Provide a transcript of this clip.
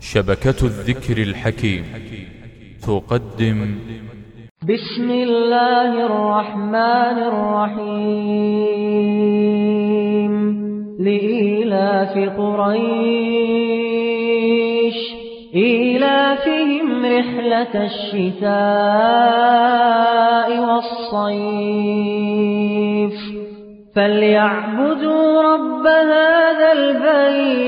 شبكة الذكر الحكيم. تقدم. بسم الله الرحمن الرحيم. لإيلاف قريش. إيلافهم رحلة الشتاء والصيف. فليعبدوا رب هذا البيت